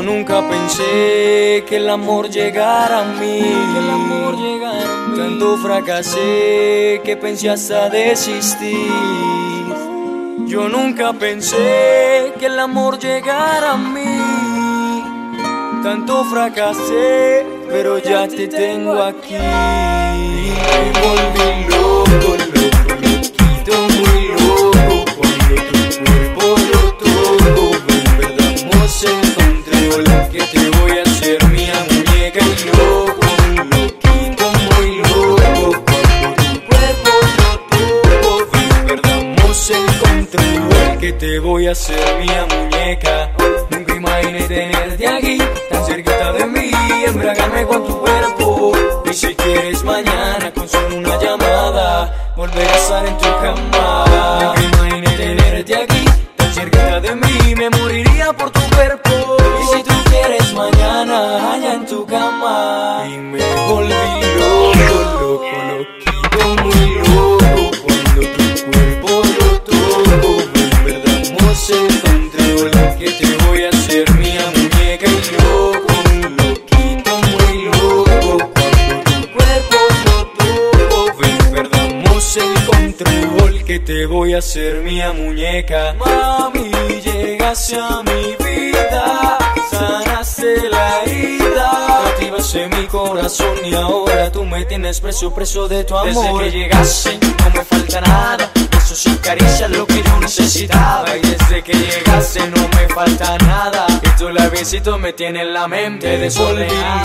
Yo nunca pensé que el amor llegara a mí. el amor llegara a mí. Tanto fracasé que pensé hasta desistir. Yo nunca pensé que el amor llegara a mí. Tanto fracasé, pero ya te tengo aquí. Me volví Que te voy a hacer mía muñeca. Nunca imaginé tenerte aquí, tan cerquita de mí, embriagarme con tu cuerpo. Y si quieres mañana, con solo una llamada, volver a estar en tu cama. Nunca imaginé tenerte aquí, tan cerquita de mí, me moriría por tu cuerpo. Y si tú quieres mañana, allá en tu cama. Y me volví el control. Que te voy a hacer mía muñeca. Mami, llegaste a mi vida, sanaste la herida. Activaste mi corazón y ahora tú me tienes preso, preso de tu amor. Desde que llegaste no me falta nada, eso sí caricia lo que yo necesitaba. Y desde que llegaste no me falta nada, y tu labiecito me tiene en la mente desordenada.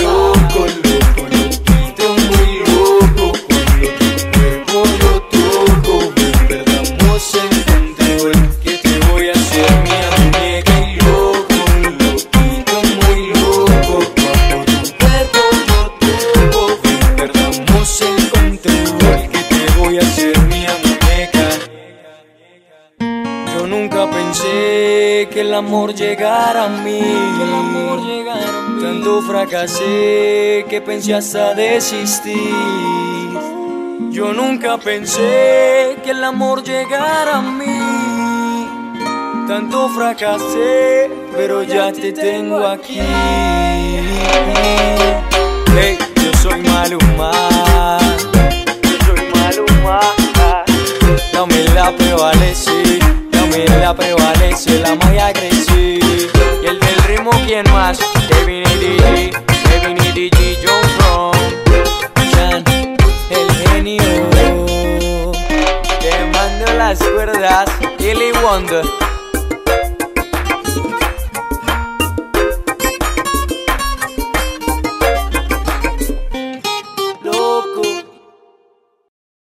Pensé que el amor llegara a mí. el amor llegara a mí. Tanto fracasé que pensé hasta desistir. Yo nunca pensé que el amor llegara a mí. Tanto fracasé, pero ya te tengo aquí. La prevalece, la magia crecí. Y el del ritmo, ¿quién más? Kevin y DJ, Kevin y DJ, John From, Chan, el genio. Quemando las cuerdas, Billy Wonder.